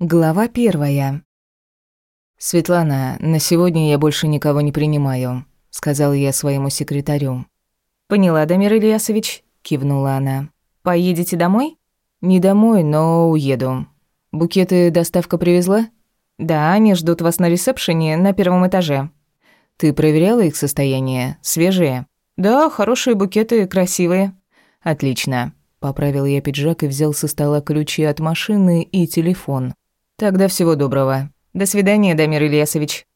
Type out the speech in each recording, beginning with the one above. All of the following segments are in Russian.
Глава первая. «Светлана, на сегодня я больше никого не принимаю», — сказал я своему секретарю. «Поняла, Дамир Ильясович», — кивнула она. «Поедете домой?» «Не домой, но уеду. Букеты доставка привезла?» «Да, они ждут вас на ресепшене на первом этаже». «Ты проверяла их состояние? Свежие?» «Да, хорошие букеты, красивые». «Отлично». Поправил я пиджак и взял со стола ключи от машины и телефон. Тогда всего доброго. До свидания, Дамир Ильясович.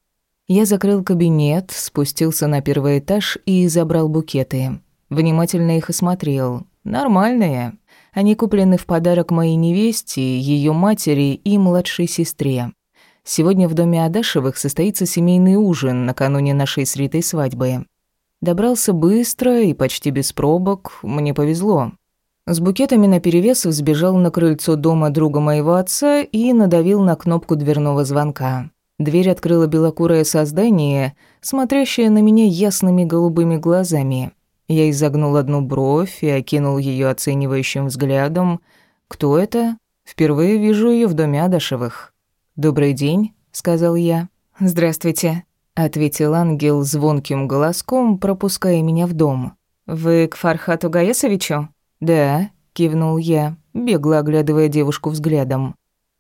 Я закрыл кабинет, спустился на первый этаж и забрал букеты. Внимательно их осмотрел. Нормальные. Они куплены в подарок моей невесте, ее матери и младшей сестре. Сегодня в доме Адашевых состоится семейный ужин накануне нашей с Ритой свадьбы. Добрался быстро и почти без пробок, мне повезло. С букетами наперевес взбежал на крыльцо дома друга моего отца и надавил на кнопку дверного звонка. Дверь открыла белокурое создание, смотрящее на меня ясными голубыми глазами. Я изогнул одну бровь и окинул ее оценивающим взглядом. «Кто это? Впервые вижу ее в доме Адашевых». «Добрый день», — сказал я. «Здравствуйте», — ответил ангел звонким голоском, пропуская меня в дом. «Вы к Фархату Гаесовичу?» «Да», — кивнул я, бегло оглядывая девушку взглядом.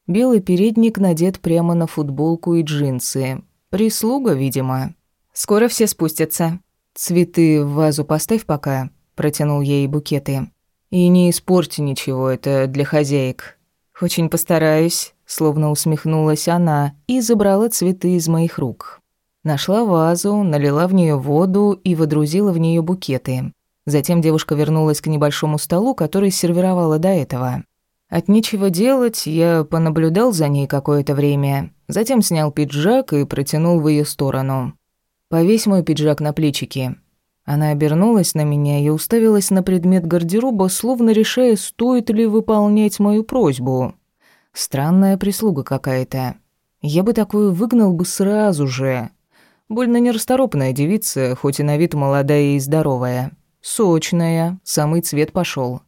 Белый передник надет прямо на футболку и джинсы. Прислуга, видимо. «Скоро все спустятся». «Цветы в вазу поставь пока», — протянул ей букеты. «И не испорти ничего, это для хозяек». «Очень постараюсь», — словно усмехнулась она и забрала цветы из моих рук. Нашла вазу, налила в нее воду и водрузила в нее букеты. Затем девушка вернулась к небольшому столу, который сервировала до этого. От нечего делать, я понаблюдал за ней какое-то время, затем снял пиджак и протянул в ее сторону. «Повесь мой пиджак на плечики». Она обернулась на меня и уставилась на предмет гардероба, словно решая, стоит ли выполнять мою просьбу. Странная прислуга какая-то. Я бы такую выгнал бы сразу же. Больно нерасторопная девица, хоть и на вид молодая и здоровая. Сочная, самый цвет пошел.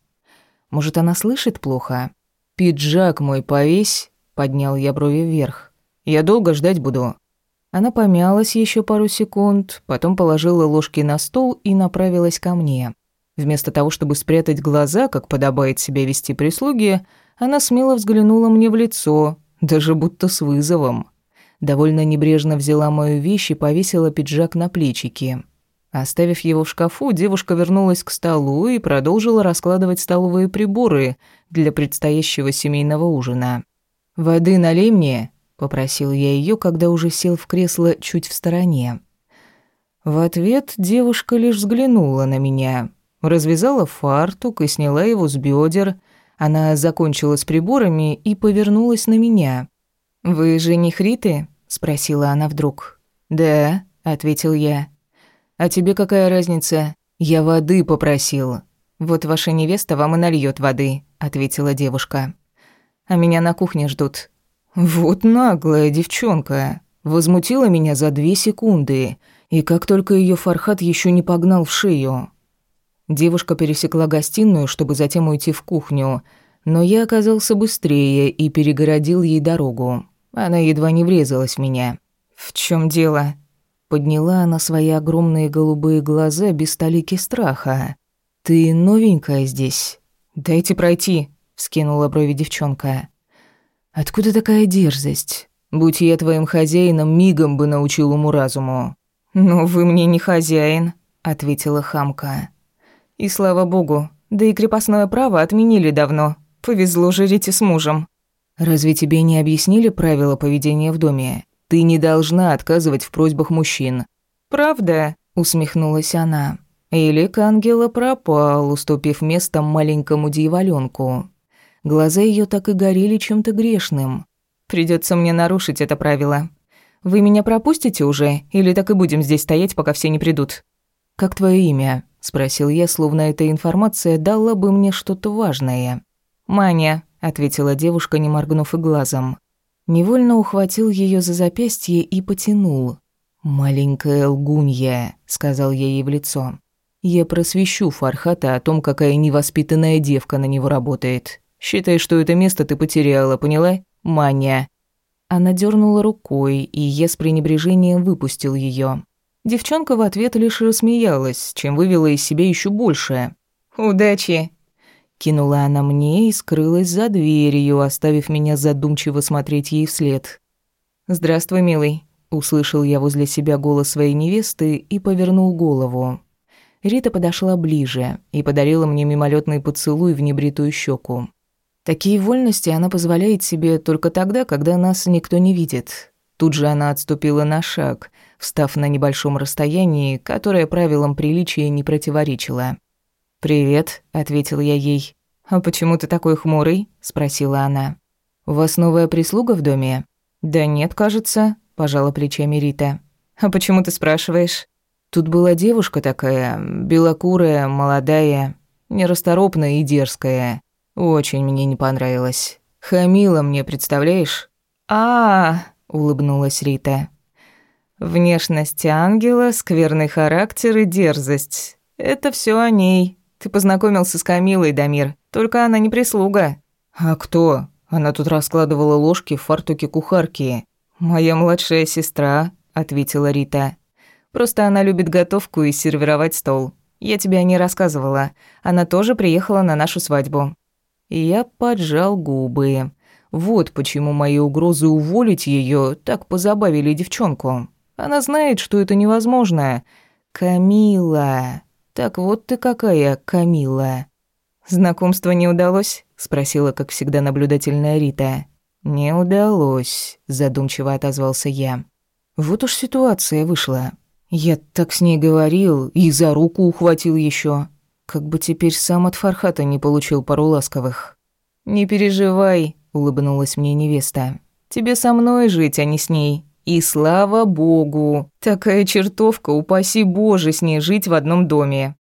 Может, она слышит плохо? Пиджак мой повесь, поднял я брови вверх. Я долго ждать буду. Она помялась еще пару секунд, потом положила ложки на стол и направилась ко мне. Вместо того, чтобы спрятать глаза, как подобает себя вести прислуги, она смело взглянула мне в лицо, даже будто с вызовом. Довольно небрежно взяла мою вещь и повесила пиджак на плечики. Оставив его в шкафу, девушка вернулась к столу и продолжила раскладывать столовые приборы для предстоящего семейного ужина. «Воды налей мне», — попросил я ее, когда уже сел в кресло чуть в стороне. В ответ девушка лишь взглянула на меня, развязала фартук и сняла его с бедер. Она закончила с приборами и повернулась на меня. «Вы жених Риты?» — спросила она вдруг. «Да», — ответил я. А тебе какая разница? Я воды попросил. Вот ваша невеста вам и нальёт воды, ответила девушка. А меня на кухне ждут. Вот наглая девчонка. Возмутила меня за две секунды, и как только её Фархат ещё не погнал в шею. Девушка пересекла гостиную, чтобы затем уйти в кухню, но я оказался быстрее и перегородил ей дорогу. Она едва не врезалась в меня. «В чём дело?» Подняла она свои огромные голубые глаза без толики страха. «Ты новенькая здесь?» «Дайте пройти», — вскинула брови девчонка. «Откуда такая дерзость? Будь я твоим хозяином, мигом бы научил уму-разуму». «Ну, вы мне не хозяин», — ответила хамка. «И слава богу, да и крепостное право отменили давно. Повезло жить с мужем». «Разве тебе не объяснили правила поведения в доме? Ты не должна отказывать в просьбах мужчин». «Правда?» — усмехнулась она. И лик ангела пропал, уступив место маленькому дьяволёнку. Глаза её так и горели чем-то грешным. Придётся мне нарушить это правило. Вы меня пропустите уже, или так и будем здесь стоять, пока все не придут?» «Как твоё имя?» — спросил я, словно эта информация дала бы мне что-то важное. «Маня», — ответила девушка, не моргнув и глазом. Невольно ухватил ее за запястье и потянул. «Маленькая лгунья», — сказал я ей в лицо. «Я просвещу Фархата о том, какая невоспитанная девка на него работает. Считай, что это место ты потеряла, поняла? Маня». Она дернула рукой, и я с пренебрежением выпустил ее. Девчонка в ответ лишь рассмеялась, чем вывела из себя еще больше. «Удачи!» Кинула она мне и скрылась за дверью, оставив меня задумчиво смотреть ей вслед. «Здравствуй, милый», — услышал я возле себя голос своей невесты и повернул голову. Рита подошла ближе и подарила мне мимолетный поцелуй в небритую щеку. Такие вольности она позволяет себе только тогда, когда нас никто не видит. Тут же она отступила на шаг, встав на небольшом расстоянии, которое правилам приличия не противоречило. «Привет», — ответил я ей. «А почему ты такой хмурый?» — спросила она. «У вас новая прислуга в доме?» «Да нет, кажется», — пожала плечами Рита. «А почему ты спрашиваешь?» «Тут была девушка такая, белокурая, молодая, нерасторопная и дерзкая. Очень мне не понравилось. Хамила мне, представляешь?» «А-а-а», улыбнулась Рита. «Внешность ангела, скверный характер и дерзость. Это все о ней. Ты познакомился с Камилой, Дамир. Только она не прислуга». «А кто?» Она тут раскладывала ложки в фартуке кухарки. «Моя младшая сестра», — ответила Рита. «Просто она любит готовку и сервировать стол. Я тебе не рассказывала. Она тоже приехала на нашу свадьбу». Я поджал губы. Вот почему мои угрозы уволить ее так позабавили девчонку. Она знает, что это невозможно. Камила. Так вот ты какая, Камила. Знакомство не удалось? спросила, как всегда, наблюдательная Рита. Не удалось, задумчиво отозвался я. Вот уж ситуация вышла. Я так с ней говорил и за руку ухватил еще. Как бы теперь сам от Фархата не получил пару ласковых. Не переживай, улыбнулась мне невеста. Тебе со мной жить, а не с ней. И слава богу, такая чертовка, упаси боже, с ней жить в одном доме.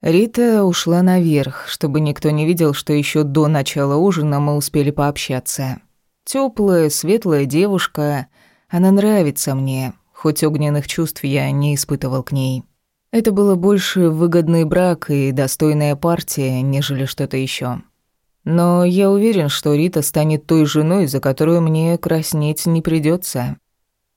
Рита ушла наверх, чтобы никто не видел, что еще до начала ужина мы успели пообщаться. Теплая, светлая девушка, она нравится мне, хоть огненных чувств я не испытывал к ней. Это было больше выгодный брак и достойная партия, нежели что-то еще. Но я уверен, что Рита станет той женой, за которую мне краснеть не придется.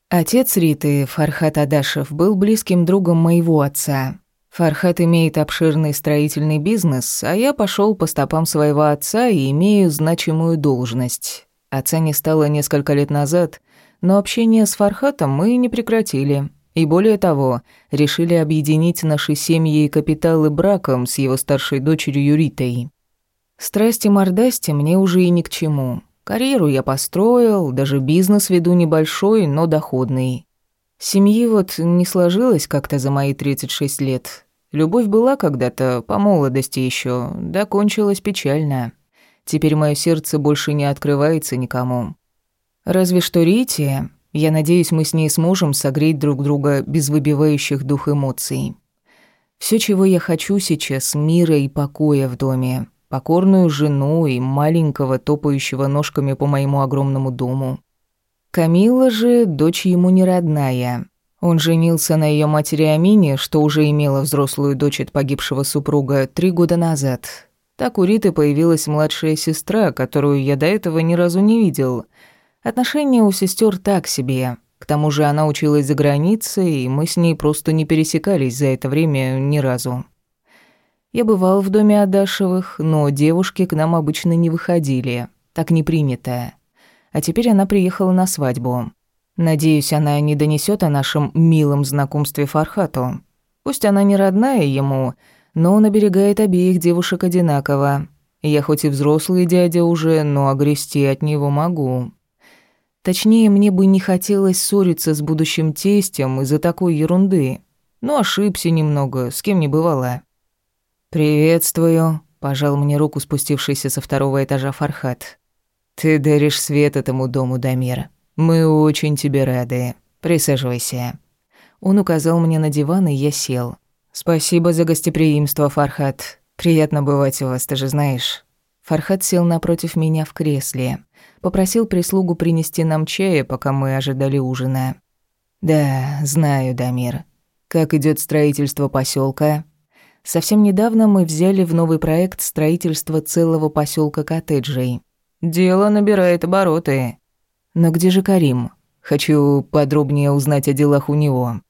Отец Риты, Фархат Адашев, был близким другом моего отца. Фархат имеет обширный строительный бизнес, а я пошел по стопам своего отца и имею значимую должность. Отца не стало несколько лет назад, но общение с Фархатом мы не прекратили. И более того, решили объединить наши семьи и капиталы браком с его старшей дочерью Юритой. Страсти-мордасти мне уже и ни к чему. Карьеру я построил, даже бизнес веду небольшой, но доходный. Семьи вот не сложилось как-то за мои 36 лет. Любовь была когда-то, по молодости еще, да кончилась печально. Теперь мое сердце больше не открывается никому. Разве что Рите, я надеюсь, мы с ней сможем согреть друг друга без выбивающих дух эмоций. Все, чего я хочу сейчас, мира и покоя в доме. Покорную жену и маленького, топающего ножками по моему огромному дому. Камила же дочь ему не родная. Он женился на ее матери Амине, что уже имела взрослую дочь от погибшего супруга три года назад. Так у Риты появилась младшая сестра, которую я до этого ни разу не видел. Отношения у сестер так себе. К тому же она училась за границей, и мы с ней просто не пересекались за это время ни разу. Я бывал в доме Адашевых, но девушки к нам обычно не выходили. Так не принято а теперь она приехала на свадьбу. Надеюсь, она не донесет о нашем милом знакомстве Фархату. Пусть она не родная ему, но он оберегает обеих девушек одинаково. Я хоть и взрослый дядя уже, но огрести от него могу. Точнее, мне бы не хотелось ссориться с будущим тестем из-за такой ерунды. Но ошибся немного, с кем не бывало. «Приветствую», — пожал мне руку спустившийся со второго этажа Фархат. «Ты даришь свет этому дому, Дамир. Мы очень тебе рады. Присаживайся». Он указал мне на диван, и я сел. «Спасибо за гостеприимство, Фархат. Приятно бывать у вас, ты же знаешь». Фархат сел напротив меня в кресле. Попросил прислугу принести нам чая, пока мы ожидали ужина. «Да, знаю, Дамир. Как идет строительство поселка? Совсем недавно мы взяли в новый проект строительство целого поселка коттеджей. Дело набирает обороты. Но где же Карим? Хочу подробнее узнать о делах у него.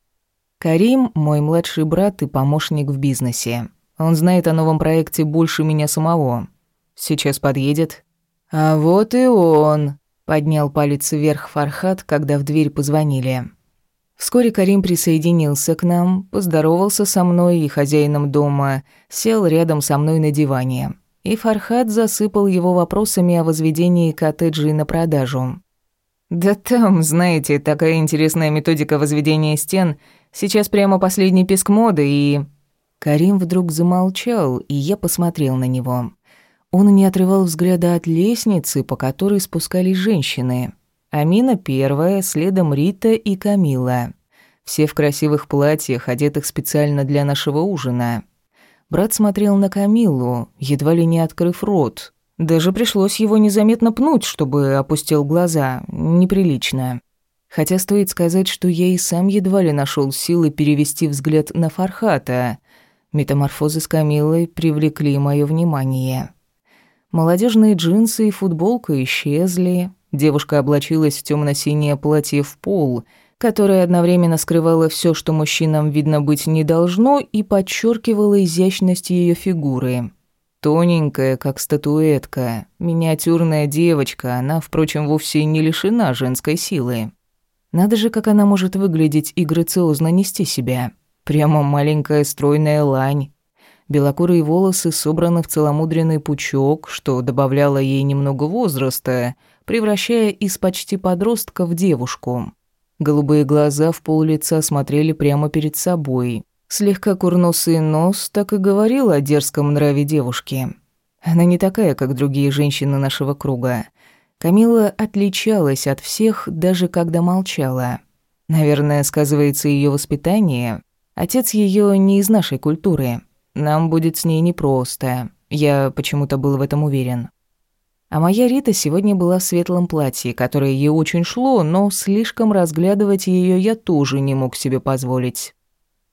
Карим – мой младший брат и помощник в бизнесе. Он знает о новом проекте больше меня самого. Сейчас подъедет. А вот и он, поднял палец вверх Фархат, когда в дверь позвонили. Вскоре Карим присоединился к нам, поздоровался со мной и хозяином дома, сел рядом со мной на диване. И Фархат засыпал его вопросами о возведении коттеджей на продажу. «Да там, знаете, такая интересная методика возведения стен. Сейчас прямо последний писк моды и...» Карим вдруг замолчал, и я посмотрел на него. Он не отрывал взгляда от лестницы, по которой спускались женщины. Амина первая, следом Рита и Камила. Все в красивых платьях, одетых специально для нашего ужина. Брат смотрел на Камилу, едва ли не открыв рот. Даже пришлось его незаметно пнуть, чтобы опустил глаза. Неприлично. Хотя стоит сказать, что я и сам едва ли нашел силы перевести взгляд на Фархата. Метаморфозы с Камилой привлекли мое внимание. Молодежные джинсы и футболка исчезли, Девушка облачилась в темно-синее платье в пол, которое одновременно скрывало все, что мужчинам видно быть не должно, и подчеркивало изящность ее фигуры. Тоненькая, как статуэтка, миниатюрная девочка, она, впрочем, вовсе не лишена женской силы. Надо же, как она может выглядеть и грациозно нести себя. Прямо маленькая стройная лань. Белокурые волосы собраны в целомудренный пучок, что добавляло ей немного возраста — превращая из почти подростка в девушку. Голубые глаза в пол лица смотрели прямо перед собой. Слегка курносый нос так и говорил о дерзком нраве девушки. Она не такая, как другие женщины нашего круга. Камила отличалась от всех, даже когда молчала. Наверное, сказывается ее воспитание. Отец ее не из нашей культуры. Нам будет с ней непросто. Я почему-то был в этом уверен. А моя Рита сегодня была в светлом платье, которое ей очень шло, но слишком разглядывать ее я тоже не мог себе позволить.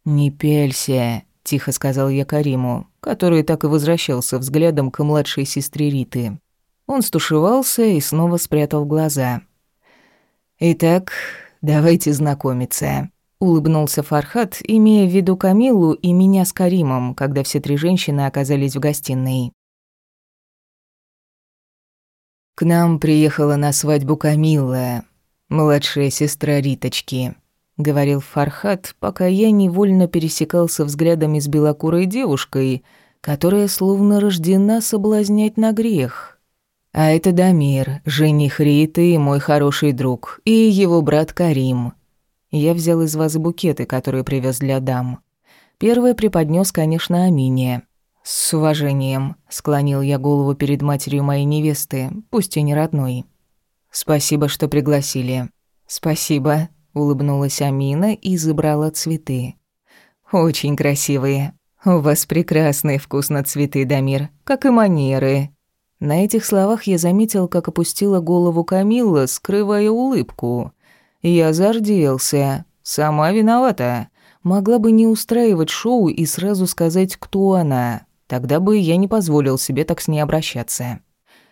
«Не пелься», — тихо сказал я Кариму, который так и возвращался взглядом к младшей сестре Риты. Он стушевался и снова спрятал глаза. «Итак, давайте знакомиться», — улыбнулся Фархат, имея в виду Камилу и меня с Каримом, когда все три женщины оказались в гостиной. К нам приехала на свадьбу Камилла, младшая сестра Риточки, говорил Фархат, пока я невольно пересекался взглядами с белокурой девушкой, которая словно рождена соблазнять на грех. А это Дамир, жених Риты и мой хороший друг, и его брат Карим. Я взял из вазы букеты, которые привез для дам. Первый преподнес, конечно, Амине. «С уважением», — склонил я голову перед матерью моей невесты, пусть и не родной. «Спасибо, что пригласили». «Спасибо», — улыбнулась Амина и забрала цветы. «Очень красивые. У вас прекрасный вкус на цветы, Дамир, как и манеры». На этих словах я заметил, как опустила голову Камилла, скрывая улыбку. Я зарделся. Сама виновата. Могла бы не устраивать шоу и сразу сказать, кто она. Тогда бы я не позволил себе так с ней обращаться.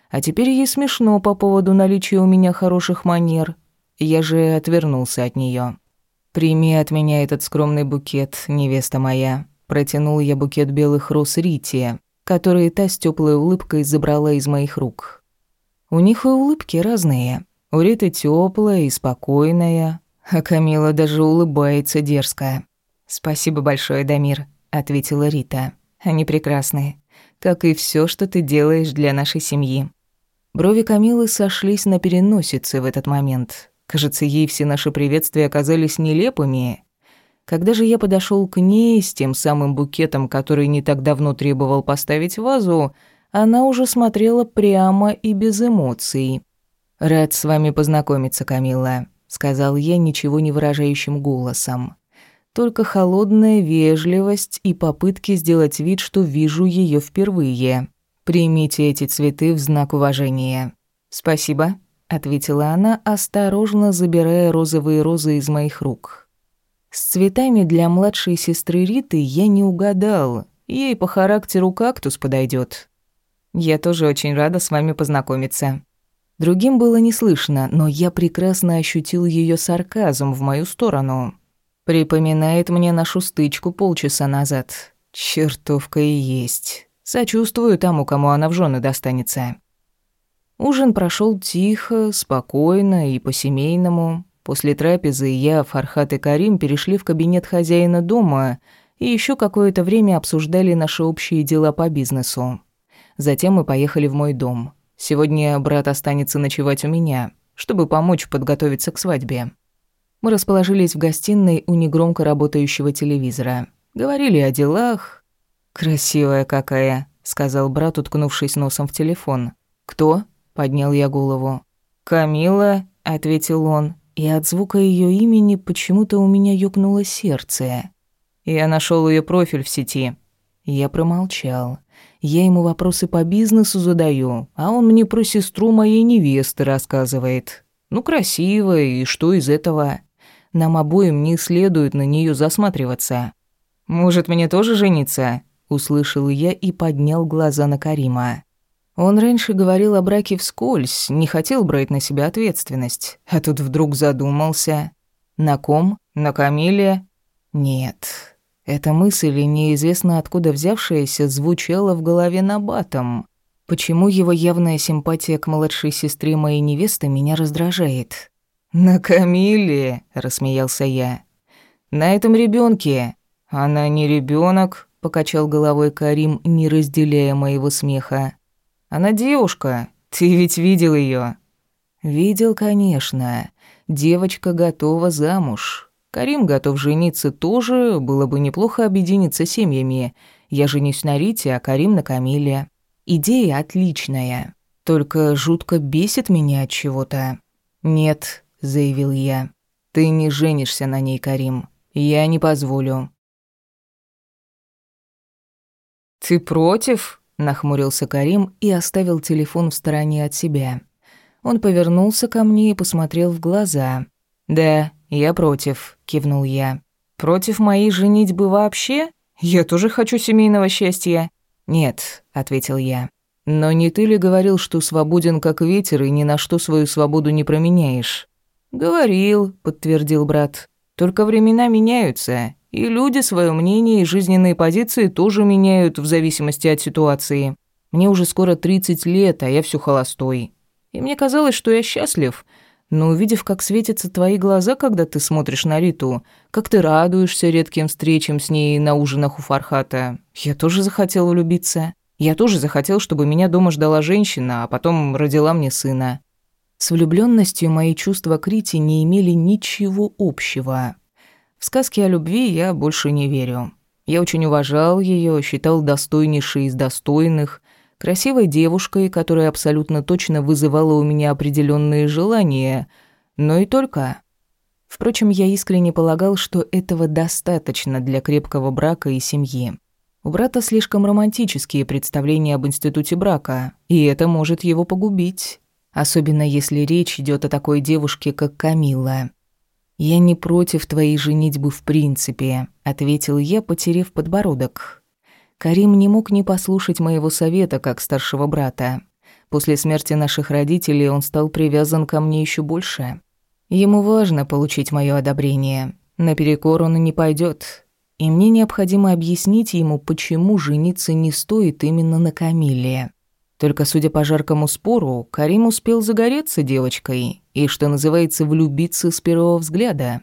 А теперь ей смешно по поводу наличия у меня хороших манер. Я же отвернулся от нее. «Прими от меня этот скромный букет, невеста моя». Протянул я букет белых роз Рите, которые та с теплой улыбкой забрала из моих рук. У них и улыбки разные. У Риты теплая и спокойная, а Камила даже улыбается дерзко. «Спасибо большое, Дамир», — ответила Рита. Они прекрасные, как и все, что ты делаешь для нашей семьи». Брови Камилы сошлись на переносице в этот момент. Кажется, ей все наши приветствия оказались нелепыми. Когда же я подошел к ней с тем самым букетом, который не так давно требовал поставить вазу, она уже смотрела прямо и без эмоций. «Рад с вами познакомиться, Камилла», — сказал я ничего не выражающим голосом только холодная вежливость и попытки сделать вид, что вижу ее впервые. Примите эти цветы в знак уважения. Спасибо, ответила она, осторожно забирая розовые розы из моих рук. С цветами для младшей сестры Риты я не угадал. Ей по характеру кактус подойдет. Я тоже очень рада с вами познакомиться. Другим было не слышно, но я прекрасно ощутил ее сарказм в мою сторону. Припоминает мне нашу стычку полчаса назад. Чертовка и есть. Сочувствую тому, кому она в жены достанется. Ужин прошел тихо, спокойно и по-семейному. После трапезы я, Фархат и Карим перешли в кабинет хозяина дома и еще какое-то время обсуждали наши общие дела по бизнесу. Затем мы поехали в мой дом. Сегодня брат останется ночевать у меня, чтобы помочь подготовиться к свадьбе. Мы расположились в гостиной у негромко работающего телевизора. Говорили о делах. «Красивая какая», — сказал брат, уткнувшись носом в телефон. «Кто?» — поднял я голову. «Камила», — ответил он, и от звука ее имени почему-то у меня ёкнуло сердце. Я нашел ее профиль в сети. Я промолчал. Я ему вопросы по бизнесу задаю, а он мне про сестру моей невесты рассказывает. Ну, красивая, и что из этого? Нам обоим не следует на нее засматриваться. «Может, мне тоже жениться?» – услышал я и поднял глаза на Карима. Он раньше говорил о браке вскользь, не хотел брать на себя ответственность, а тут вдруг задумался. На ком? На Камиле? Нет. Эта мысль, неизвестно откуда взявшаяся, звучала в голове набатом. Почему его явная симпатия к младшей сестре моей невесты меня раздражает? «На Камиле», — рассмеялся я. «На этом ребенке. Она не ребенок, покачал головой Карим, не разделяя моего смеха. «Она девушка. Ты ведь видел ее. «Видел, конечно. Девочка готова замуж. Карим готов жениться тоже, было бы неплохо объединиться семьями. Я женюсь на Рите, а Карим на Камиле. Идея отличная. Только жутко бесит меня от чего-то. Нет, заявил я. Ты не женишься на ней, Карим. Я не позволю. Ты против? нахмурился Карим и оставил телефон в стороне от себя. Он повернулся ко мне и посмотрел в глаза. Да, я против, кивнул я. Против моей женитьбы вообще? Я тоже хочу семейного счастья. Нет, ответил я. Но не ты ли говорил, что свободен как ветер и ни на что свою свободу не променяешь? «Говорил», — подтвердил брат. «Только времена меняются, и люди свое мнение и жизненные позиции тоже меняют в зависимости от ситуации. Мне уже скоро 30 лет, а я все холостой. И мне казалось, что я счастлив. Но увидев, как светятся твои глаза, когда ты смотришь на Риту, как ты радуешься редким встречам с ней на ужинах у Фархата, я тоже захотел влюбиться. Я тоже захотел, чтобы меня дома ждала женщина, а потом родила мне сына. С влюбленностью мои чувства к Рите не имели ничего общего. В сказки о любви я больше не верю. Я очень уважал ее, считал достойнейшей из достойных, красивой девушкой, которая абсолютно точно вызывала у меня определенные желания, но и только. Впрочем, я искренне полагал, что этого достаточно для крепкого брака и семьи. У брата слишком романтические представления об институте брака, и это может его погубить особенно если речь идет о такой девушке, как Камила. «Я не против твоей женитьбы в принципе», — ответил я, потерев подбородок. Карим не мог не послушать моего совета, как старшего брата. После смерти наших родителей он стал привязан ко мне еще больше. Ему важно получить мое одобрение. Наперекор он не пойдет. И мне необходимо объяснить ему, почему жениться не стоит именно на Камиле. Только, судя по жаркому спору, Карим успел загореться девочкой и, что называется, влюбиться с первого взгляда.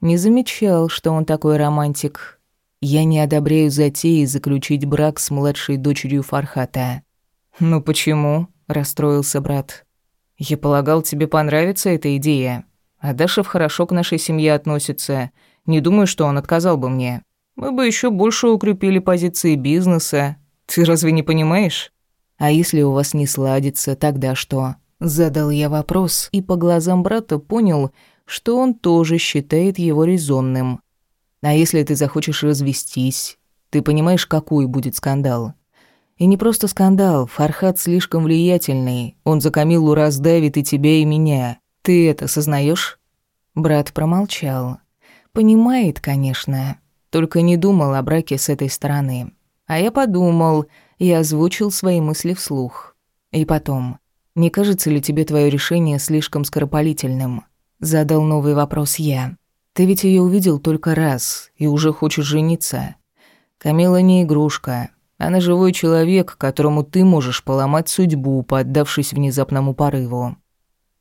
Не замечал, что он такой романтик. Я не одобряю затеи заключить брак с младшей дочерью Фархата. «Ну почему?» – расстроился брат. «Я полагал, тебе понравится эта идея. А Дашев хорошо к нашей семье относится. Не думаю, что он отказал бы мне. Мы бы еще больше укрепили позиции бизнеса. Ты разве не понимаешь?» А если у вас не сладится, тогда что? Задал я вопрос, и по глазам брата понял, что он тоже считает его резонным. А если ты захочешь развестись, ты понимаешь, какой будет скандал? И не просто скандал, Фархат слишком влиятельный. Он за Камилу раздавит и тебя, и меня. Ты это сознаешь? Брат промолчал. Понимает, конечно, только не думал о браке с этой стороны. А я подумал и озвучил свои мысли вслух. И потом, не кажется ли тебе твое решение слишком скоропалительным? Задал новый вопрос я. Ты ведь ее увидел только раз и уже хочешь жениться. Камила не игрушка. Она живой человек, которому ты можешь поломать судьбу, поддавшись внезапному порыву.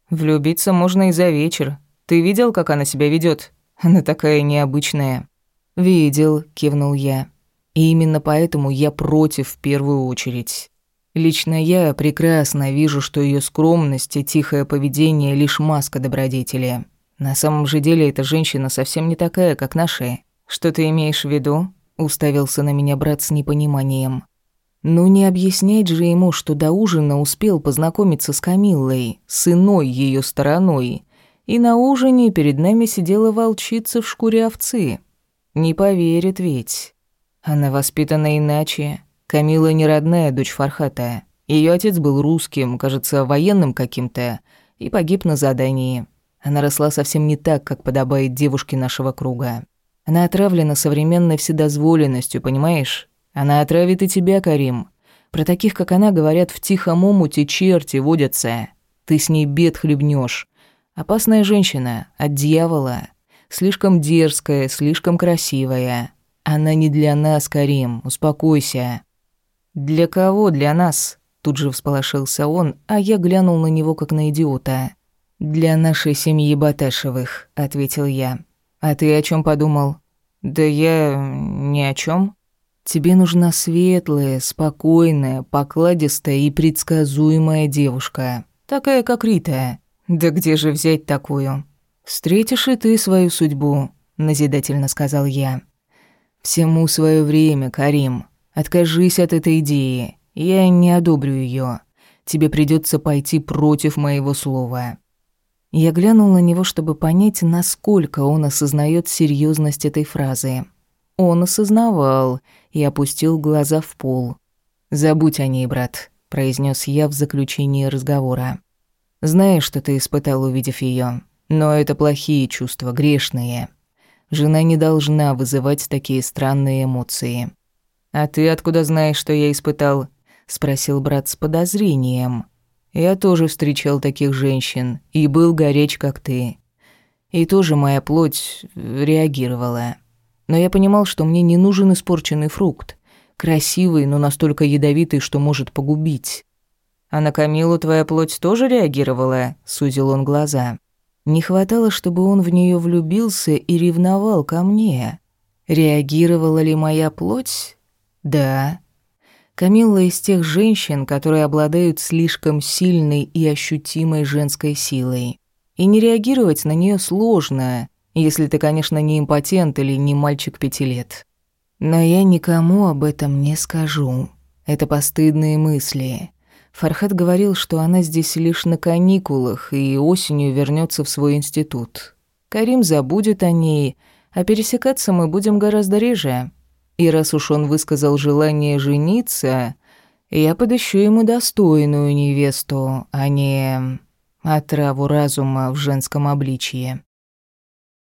Влюбиться можно и за вечер. Ты видел, как она себя ведет? Она такая необычная. Видел, кивнул я. И именно поэтому я против в первую очередь. Лично я прекрасно вижу, что ее скромность и тихое поведение лишь маска добродетели. На самом же деле эта женщина совсем не такая, как наши. Что ты имеешь в виду? Уставился на меня брат с непониманием. Ну не объяснять же ему, что до ужина успел познакомиться с Камиллой, с иной её стороной. И на ужине перед нами сидела волчица в шкуре овцы. Не поверит ведь. Она воспитана иначе. Камила не родная дочь Фархата. Её отец был русским, кажется, военным каким-то, и погиб на задании. Она росла совсем не так, как подобает девушке нашего круга. Она отравлена современной вседозволенностью, понимаешь? Она отравит и тебя, Карим. Про таких, как она, говорят, в тихом омуте черти водятся. Ты с ней бед хлебнешь. Опасная женщина, от дьявола. Слишком дерзкая, слишком красивая. Она не для нас, Карим, успокойся. Для кого для нас? Тут же всполошился он, а я глянул на него как на идиота. «Для нашей семьи Баташевых», — ответил я. «А ты о чем подумал?» «Да я ни о чем. Тебе нужна светлая, спокойная, покладистая и предсказуемая девушка. Такая, как Рита. Да где же взять такую?» «Встретишь и ты свою судьбу», — назидательно сказал я. «Всему свое время, Карим. Откажись от этой идеи. Я не одобрю ее. Тебе придется пойти против моего слова. Я глянул на него, чтобы понять, насколько он осознает серьезность этой фразы. Он осознавал и опустил глаза в пол. «Забудь о ней, брат», — произнес я в заключении разговора. «Знаешь, что ты испытал, увидев ее, но это плохие чувства, грешные. Жена не должна вызывать такие странные эмоции». «А ты откуда знаешь, что я испытал?» — спросил брат с подозрением. Я тоже встречал таких женщин и был горяч, как ты. И тоже моя плоть реагировала. Но я понимал, что мне не нужен испорченный фрукт. Красивый, но настолько ядовитый, что может погубить. «А на Камилу твоя плоть тоже реагировала?» — сузил он глаза. Не хватало, чтобы он в нее влюбился и ревновал ко мне. Реагировала ли моя плоть? Да. Камилла из тех женщин, которые обладают слишком сильной и ощутимой женской силой. И не реагировать на нее сложно, если ты, конечно, не импотент или не мальчик пяти лет. Но я никому об этом не скажу. Это постыдные мысли. Фархат говорил, что она здесь лишь на каникулах и осенью вернется в свой институт. Карим забудет о ней, а пересекаться мы будем гораздо реже. И раз уж он высказал желание жениться, я подыщу ему достойную невесту, а не отраву разума в женском обличье.